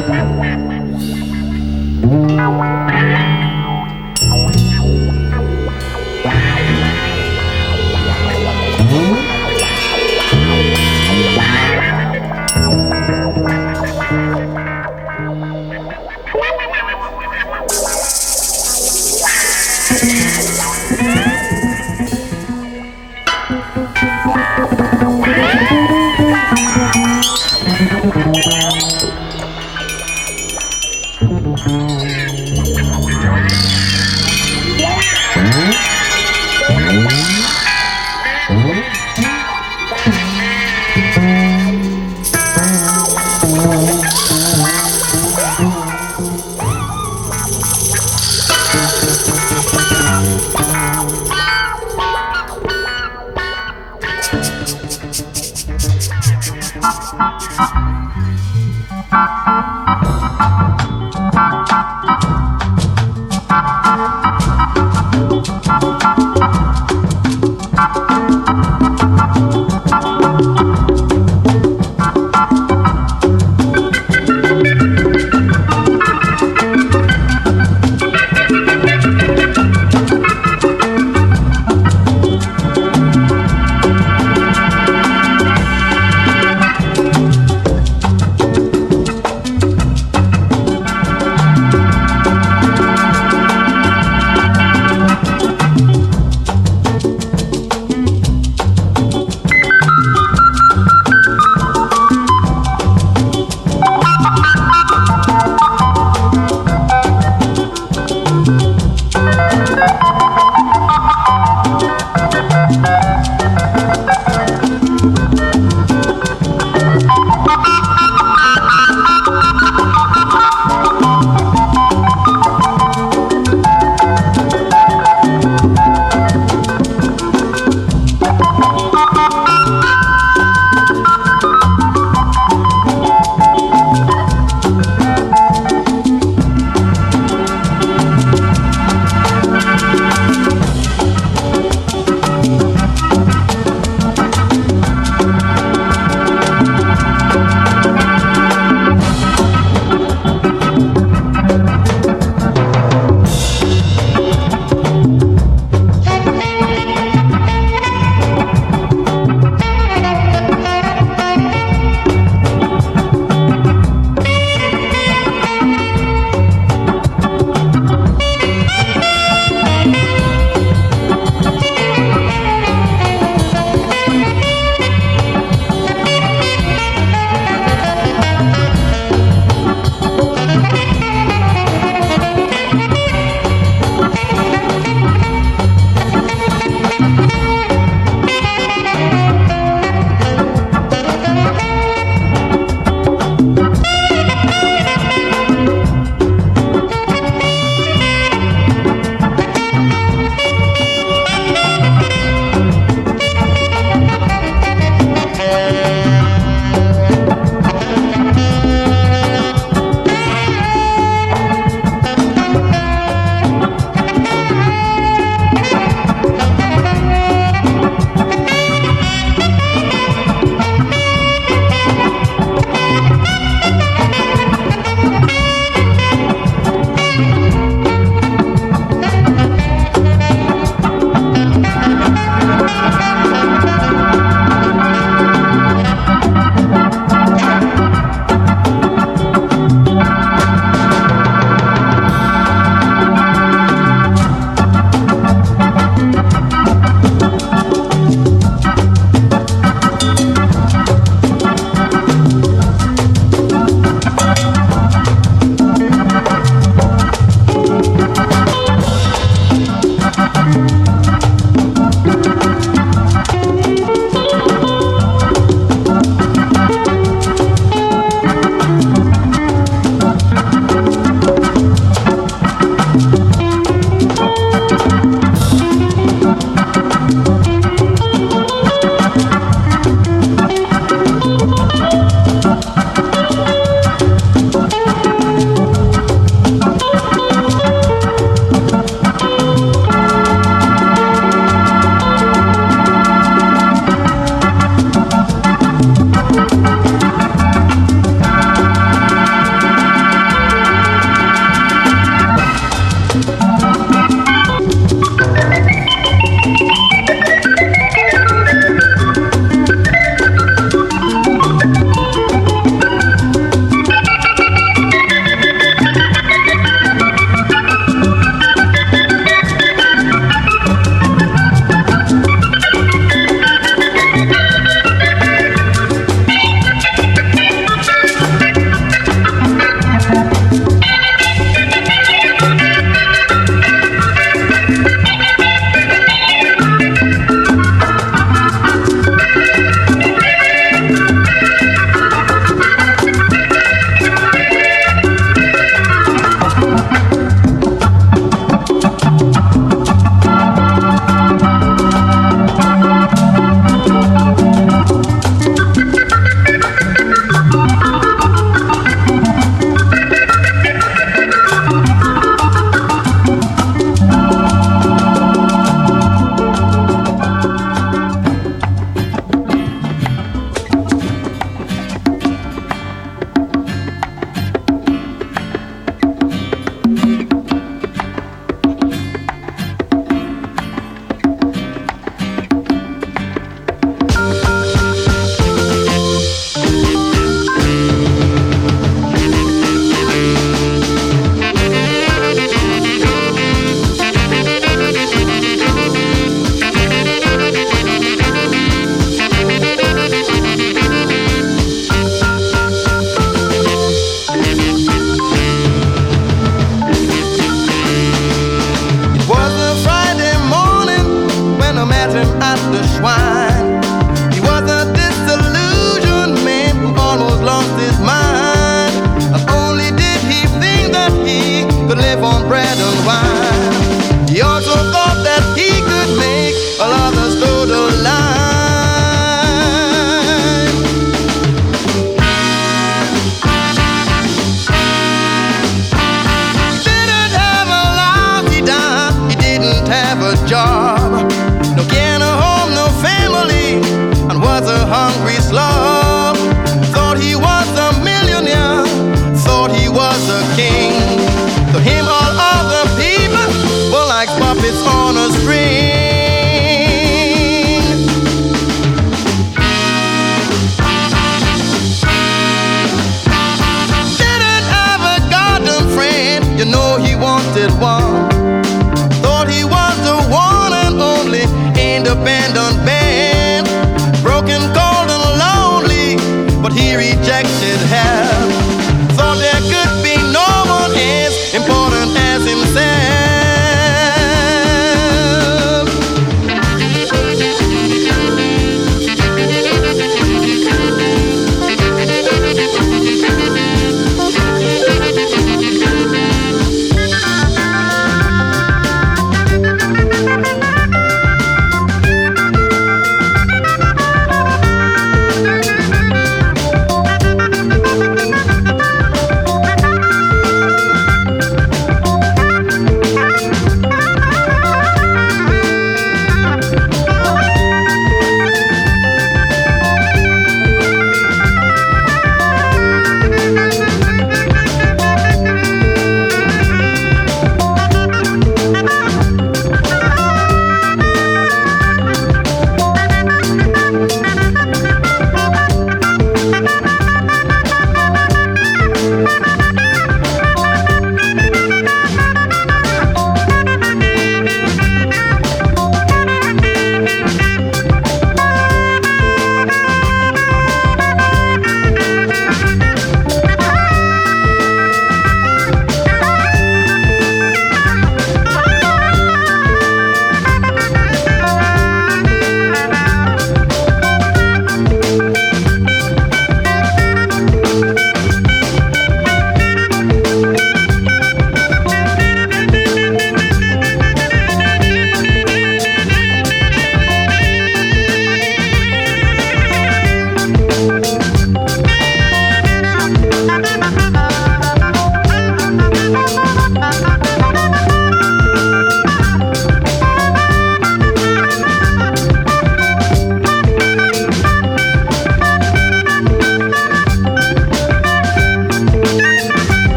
Thank you.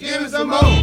Give us give it some more.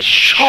Music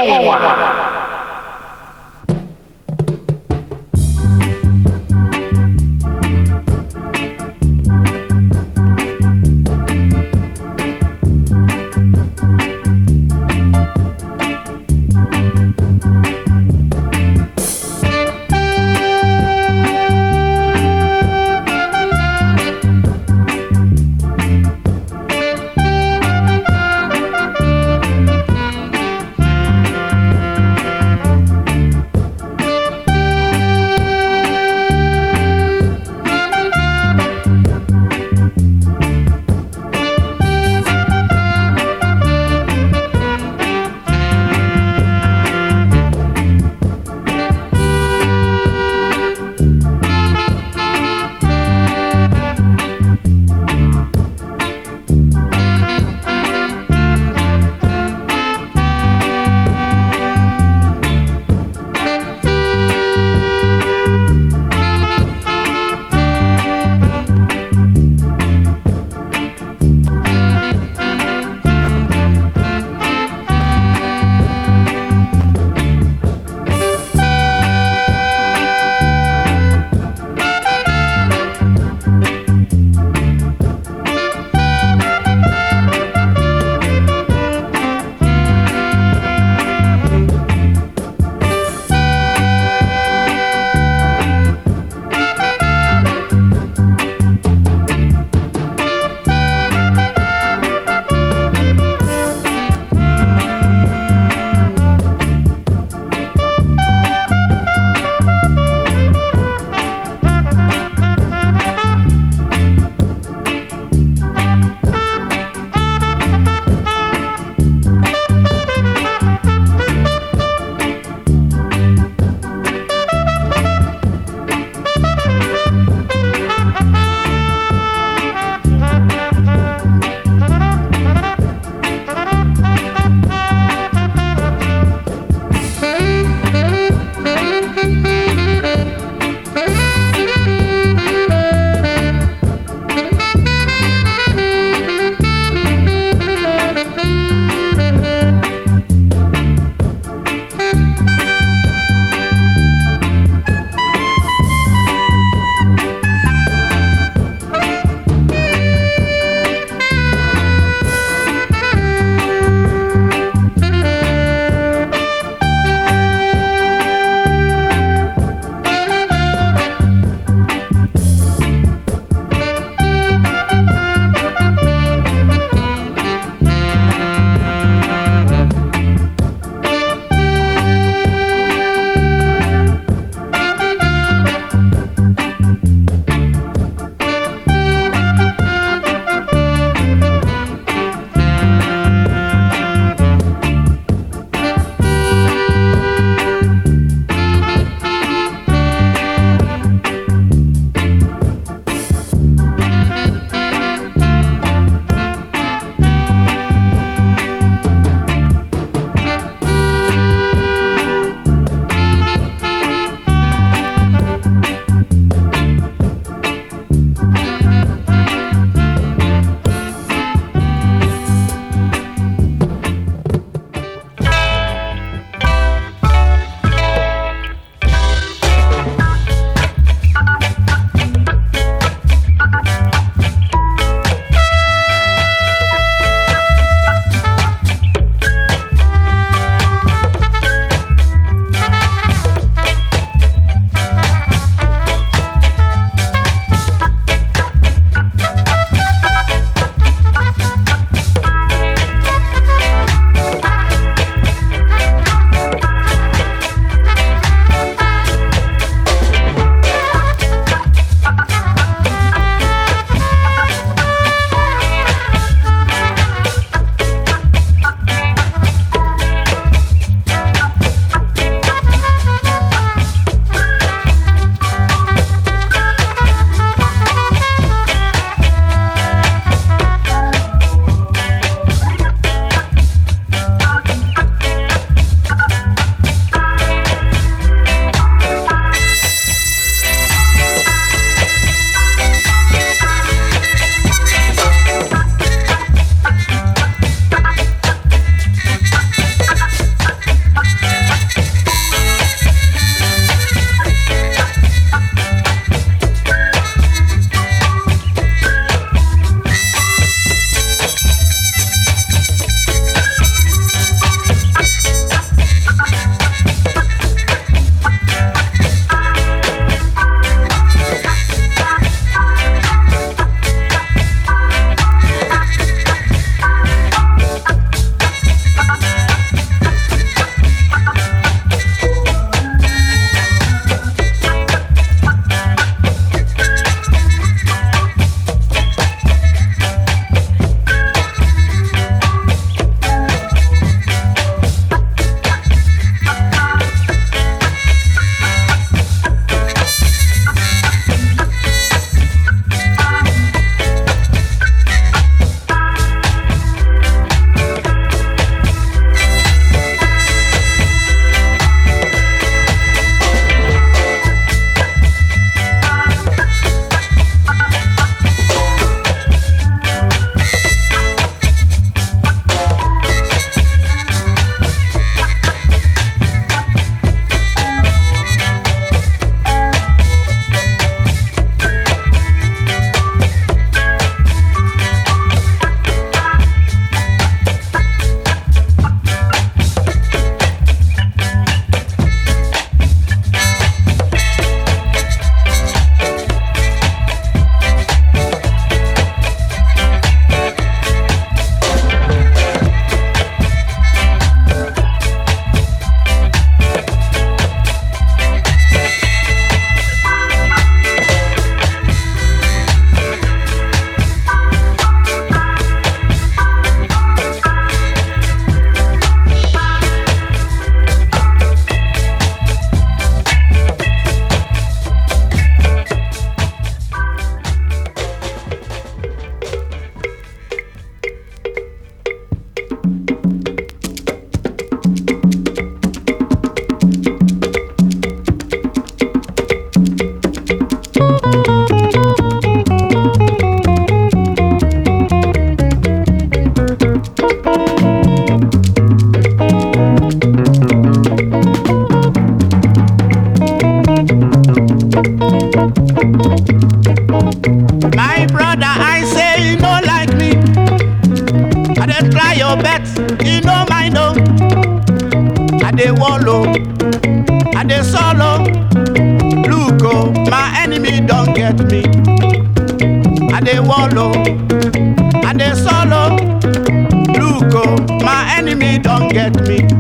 get me.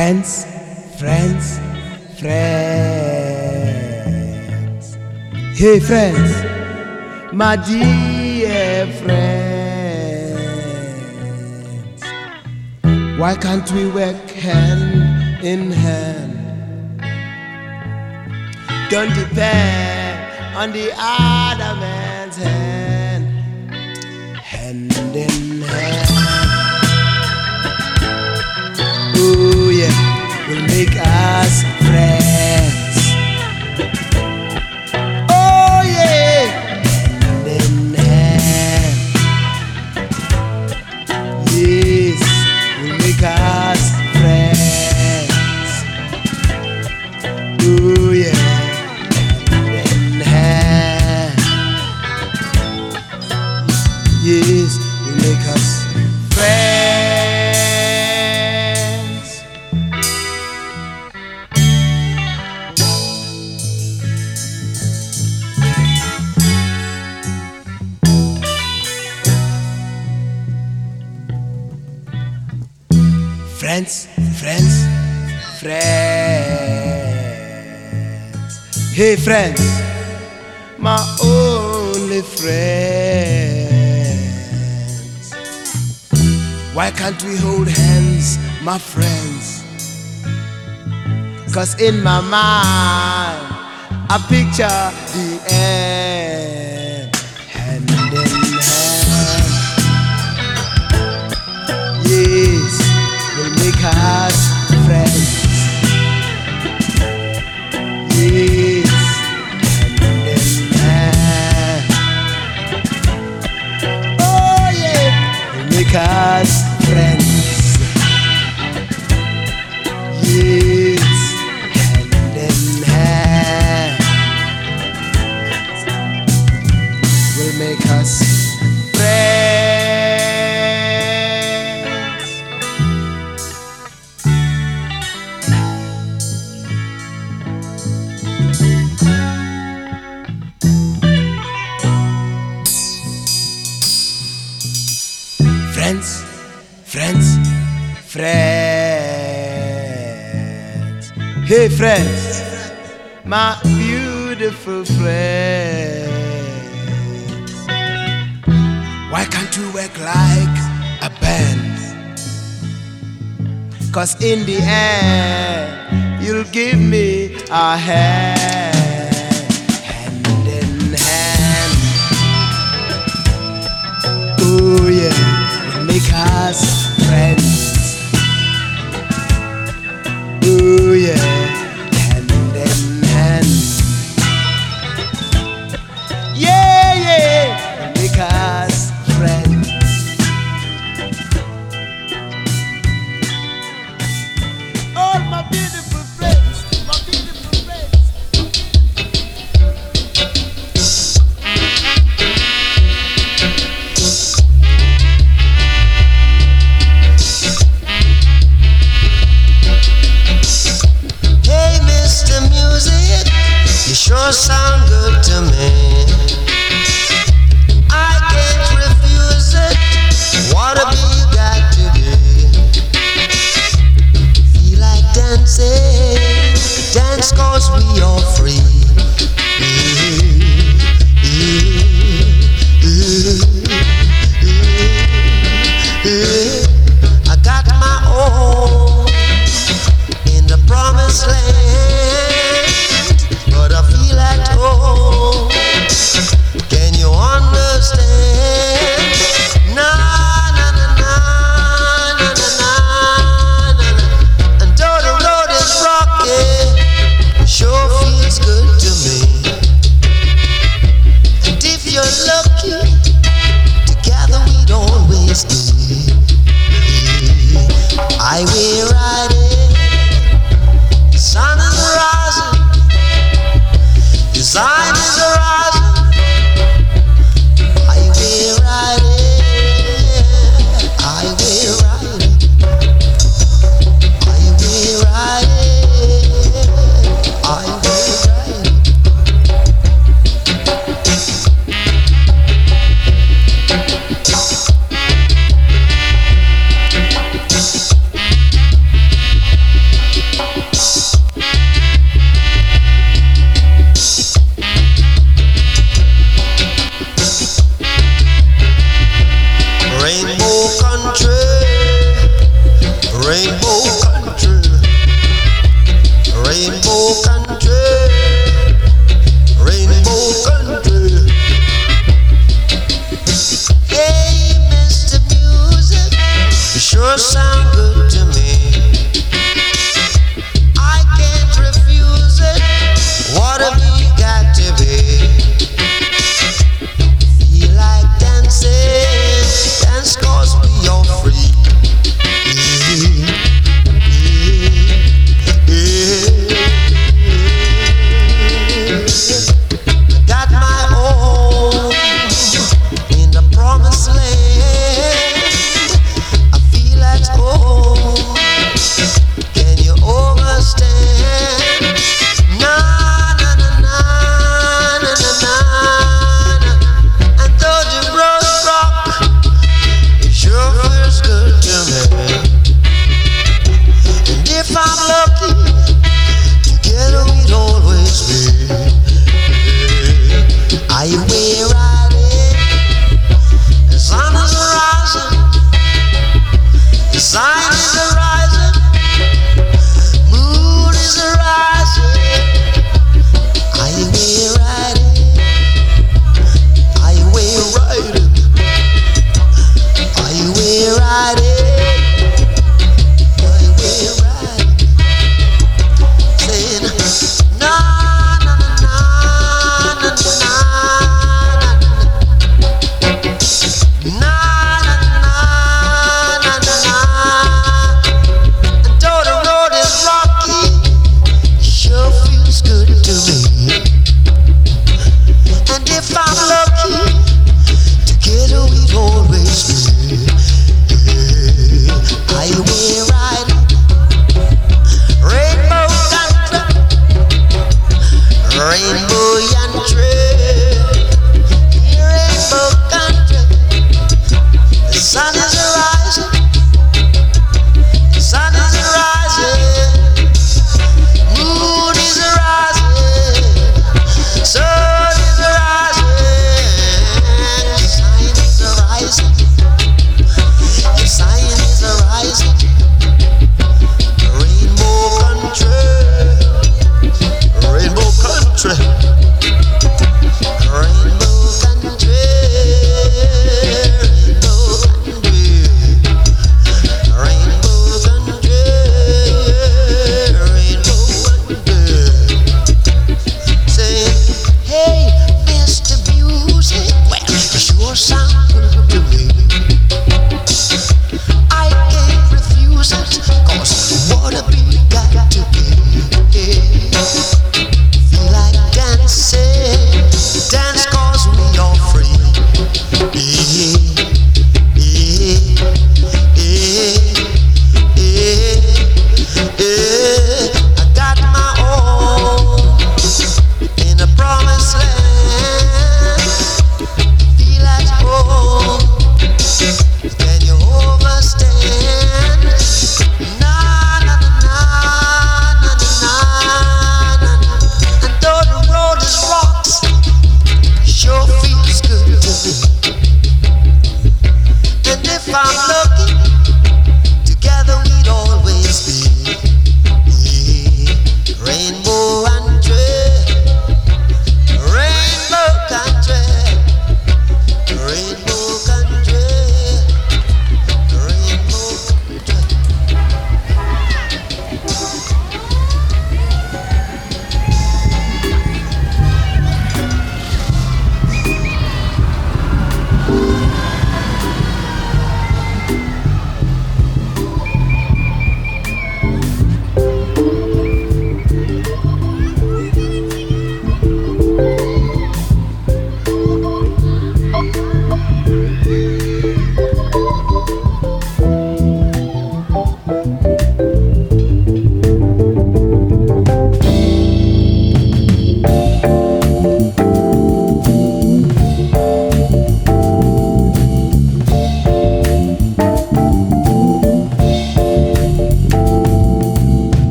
Friends, friends, friends. Hey, friends, my dear friends. Why can't we work hand in hand? Don't depend on the other man's hand. Us friends, my only friends. Why can't we hold hands, my friends? Cause in my mind, I picture the end, hand in hand. Yes, will make us Cause in the end, you'll give me a hand, sure sound good to me. Rainbow country.